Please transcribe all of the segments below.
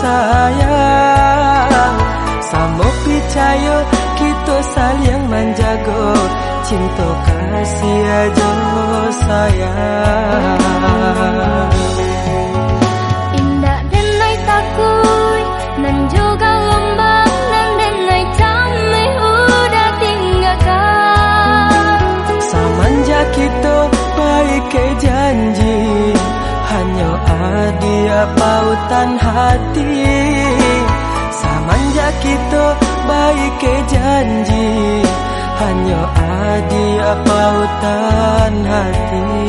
sayang Samo percaya kita saling menjaga. Cinta kasih aja sayang dia pautan hati. Samanja kita baik ke janji. Hanya dia pautan hati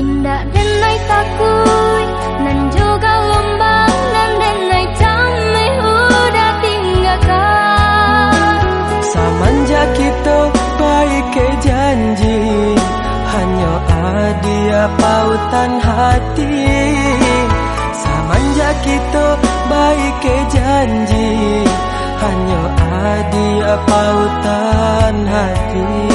Indah dan naik takut Dan juga lombang Dan dan naik tame Udah tinggalkan Samanja kita baik ke janji, Hanya adia pautan hati. Samanja kita baik ke janji, Hanya adia pautan hati.